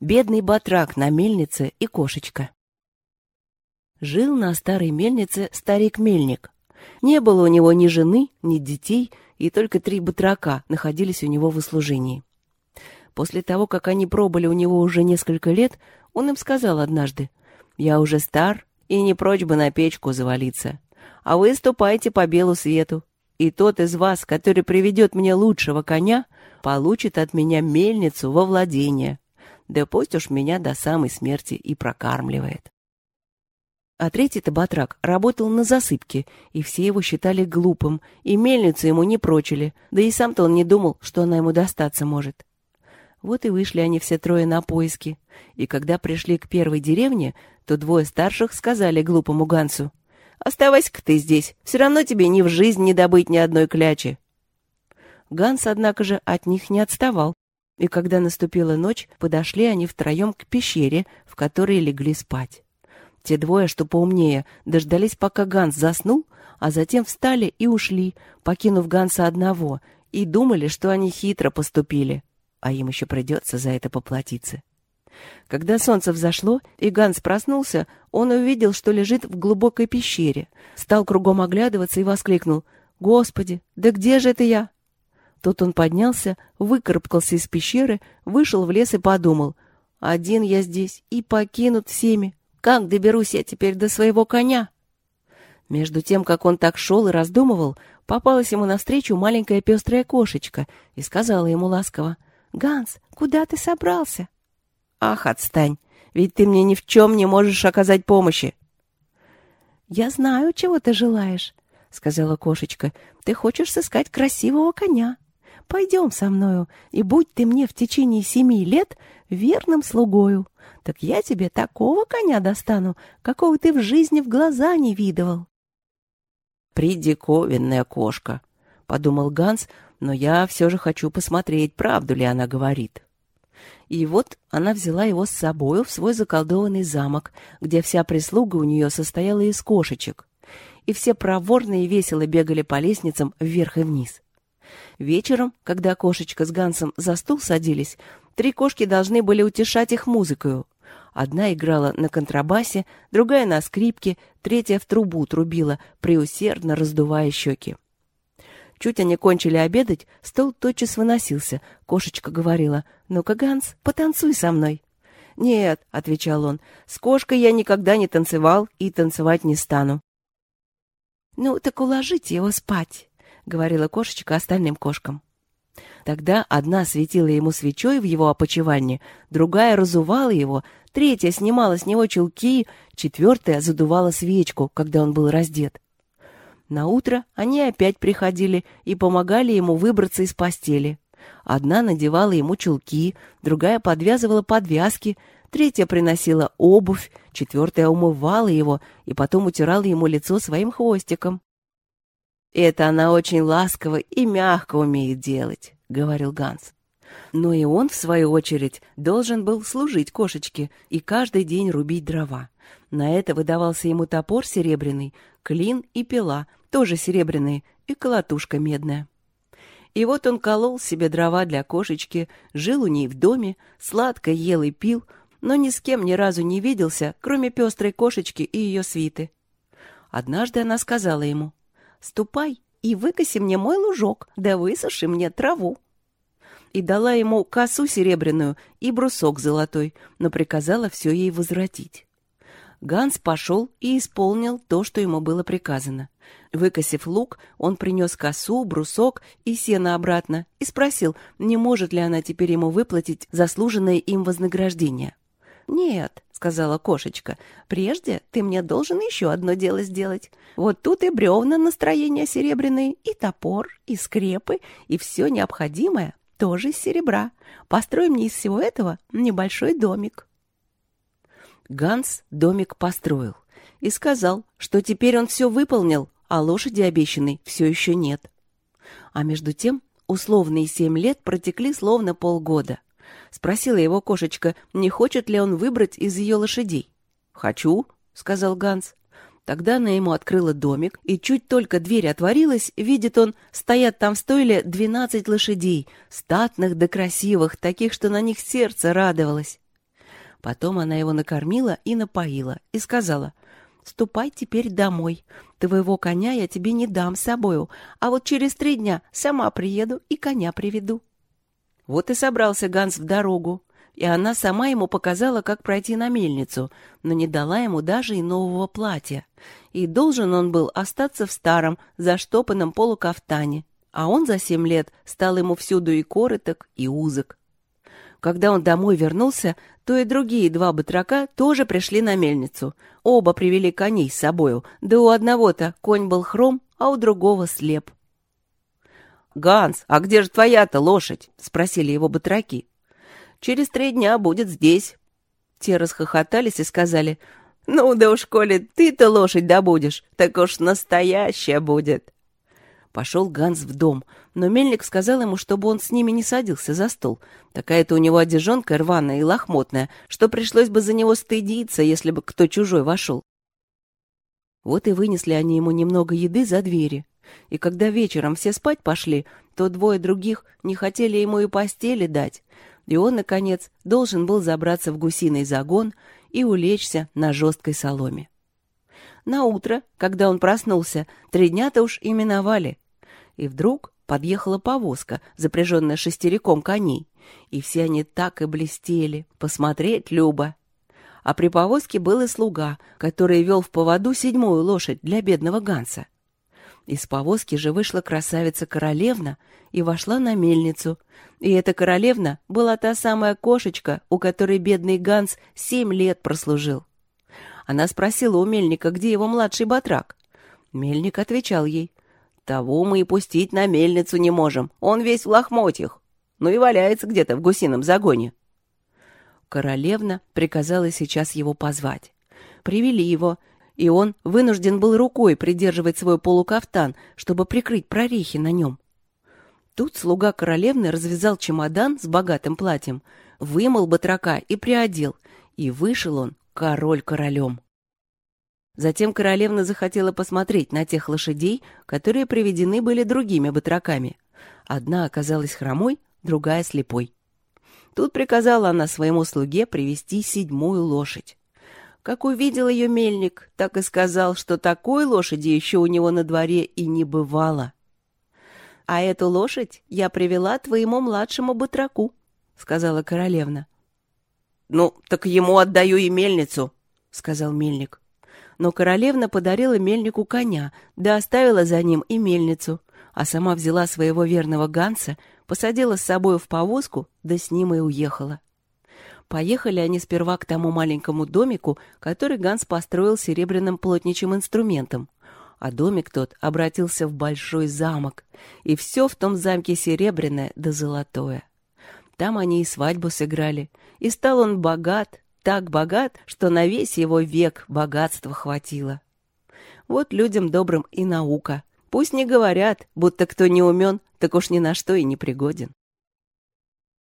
Бедный батрак на мельнице и кошечка. Жил на старой мельнице старик-мельник. Не было у него ни жены, ни детей, и только три батрака находились у него в услужении. После того, как они пробыли у него уже несколько лет, он им сказал однажды, «Я уже стар и не прочь бы на печку завалиться, а вы ступайте по белу свету, и тот из вас, который приведет мне лучшего коня, получит от меня мельницу во владение» да пусть уж меня до самой смерти и прокармливает. А третий-то батрак работал на засыпке, и все его считали глупым, и мельницу ему не прочили, да и сам-то он не думал, что она ему достаться может. Вот и вышли они все трое на поиски, и когда пришли к первой деревне, то двое старших сказали глупому Гансу, «Оставайся-ка ты здесь, все равно тебе ни в жизнь не добыть ни одной клячи». Ганс, однако же, от них не отставал, и когда наступила ночь, подошли они втроем к пещере, в которой легли спать. Те двое, что поумнее, дождались, пока Ганс заснул, а затем встали и ушли, покинув Ганса одного, и думали, что они хитро поступили, а им еще придется за это поплатиться. Когда солнце взошло, и Ганс проснулся, он увидел, что лежит в глубокой пещере, стал кругом оглядываться и воскликнул «Господи, да где же это я?» Тут он поднялся, выкарабкался из пещеры, вышел в лес и подумал. «Один я здесь и покинут всеми. Как доберусь я теперь до своего коня?» Между тем, как он так шел и раздумывал, попалась ему навстречу маленькая пестрая кошечка и сказала ему ласково. «Ганс, куда ты собрался?» «Ах, отстань! Ведь ты мне ни в чем не можешь оказать помощи!» «Я знаю, чего ты желаешь», — сказала кошечка. «Ты хочешь сыскать красивого коня. Пойдем со мною, и будь ты мне в течение семи лет верным слугою. Так я тебе такого коня достану, какого ты в жизни в глаза не видывал. «Придиковинная кошка», — подумал Ганс, но я все же хочу посмотреть, правду ли она говорит. И вот она взяла его с собою в свой заколдованный замок, где вся прислуга у нее состояла из кошечек. И все проворно и весело бегали по лестницам вверх и вниз. Вечером, когда кошечка с Гансом за стул садились, три кошки должны были утешать их музыкою. Одна играла на контрабасе, другая на скрипке, третья в трубу трубила, преусердно раздувая щеки. Чуть они кончили обедать, стол тотчас выносился. Кошечка говорила, «Ну-ка, Ганс, потанцуй со мной». «Нет», — отвечал он, — «с кошкой я никогда не танцевал и танцевать не стану». «Ну, так уложите его спать», — говорила кошечка остальным кошкам. Тогда одна светила ему свечой в его опочивальне, другая разувала его, третья снимала с него чулки, четвертая задувала свечку, когда он был раздет. На утро они опять приходили и помогали ему выбраться из постели. Одна надевала ему чулки, другая подвязывала подвязки, третья приносила обувь, четвертая умывала его и потом утирала ему лицо своим хвостиком. «Это она очень ласково и мягко умеет делать», — говорил Ганс. Но и он, в свою очередь, должен был служить кошечке и каждый день рубить дрова. На это выдавался ему топор серебряный, клин и пила, тоже серебряные, и колотушка медная. И вот он колол себе дрова для кошечки, жил у ней в доме, сладко ел и пил, но ни с кем ни разу не виделся, кроме пестрой кошечки и ее свиты. Однажды она сказала ему, Ступай и выкоси мне мой лужок, да высуши мне траву. И дала ему косу серебряную и брусок золотой, но приказала все ей возвратить. Ганс пошел и исполнил то, что ему было приказано. Выкосив лук, он принес косу, брусок и сено обратно и спросил, не может ли она теперь ему выплатить заслуженное им вознаграждение. «Нет», — сказала кошечка, — «прежде ты мне должен еще одно дело сделать. Вот тут и бревна настроения серебряные, и топор, и скрепы, и все необходимое тоже из серебра. Построй мне из всего этого небольшой домик». Ганс домик построил и сказал, что теперь он все выполнил, а лошади обещанной все еще нет. А между тем условные семь лет протекли словно полгода. Спросила его кошечка, не хочет ли он выбрать из ее лошадей. «Хочу», — сказал Ганс. Тогда она ему открыла домик, и чуть только дверь отворилась, видит он, стоят там в стойле двенадцать лошадей, статных да красивых, таких, что на них сердце радовалось. Потом она его накормила и напоила, и сказала, «Ступай теперь домой. Твоего коня я тебе не дам с собою, а вот через три дня сама приеду и коня приведу». Вот и собрался Ганс в дорогу, и она сама ему показала, как пройти на мельницу, но не дала ему даже и нового платья. И должен он был остаться в старом, заштопанном полукафтане, а он за семь лет стал ему всюду и короток, и узок. Когда он домой вернулся, то и другие два батрака тоже пришли на мельницу. Оба привели коней с собою, да у одного-то конь был хром, а у другого слеп. «Ганс, а где же твоя-то лошадь?» — спросили его батраки. «Через три дня будет здесь». Те расхохотались и сказали, «Ну да уж, коли ты-то лошадь добудешь, так уж настоящая будет». Пошел Ганс в дом, но мельник сказал ему, чтобы он с ними не садился за стол. Такая-то у него одежонка рваная и лохмотная, что пришлось бы за него стыдиться, если бы кто чужой вошел. Вот и вынесли они ему немного еды за двери. И когда вечером все спать пошли, то двое других не хотели ему и постели дать. И он, наконец, должен был забраться в гусиный загон и улечься на жесткой соломе. На утро, когда он проснулся, три дня-то уж именовали и вдруг подъехала повозка, запряженная шестериком коней, и все они так и блестели. Посмотреть Люба. А при повозке был и слуга, который вел в поводу седьмую лошадь для бедного Ганса. Из повозки же вышла красавица-королевна и вошла на мельницу. И эта королевна была та самая кошечка, у которой бедный Ганс семь лет прослужил. Она спросила у мельника, где его младший батрак. Мельник отвечал ей, того мы и пустить на мельницу не можем. Он весь в лохмотьях. Ну и валяется где-то в гусином загоне. Королевна приказала сейчас его позвать. Привели его, и он вынужден был рукой придерживать свой полукафтан, чтобы прикрыть прорехи на нем. Тут слуга королевны развязал чемодан с богатым платьем, вымыл батрака и приодел, и вышел он король королем. Затем королевна захотела посмотреть на тех лошадей, которые приведены были другими батраками. Одна оказалась хромой, другая слепой. Тут приказала она своему слуге привести седьмую лошадь. Как увидел ее мельник, так и сказал, что такой лошади еще у него на дворе и не бывало. — А эту лошадь я привела твоему младшему батраку, — сказала королевна. — Ну, так ему отдаю и мельницу, — сказал мельник но королевна подарила мельнику коня, да оставила за ним и мельницу, а сама взяла своего верного Ганса, посадила с собой в повозку, да с ним и уехала. Поехали они сперва к тому маленькому домику, который Ганс построил серебряным плотничьим инструментом. А домик тот обратился в большой замок, и все в том замке серебряное да золотое. Там они и свадьбу сыграли, и стал он богат, так богат, что на весь его век богатства хватило. Вот людям добрым и наука. Пусть не говорят, будто кто не умен, так уж ни на что и не пригоден.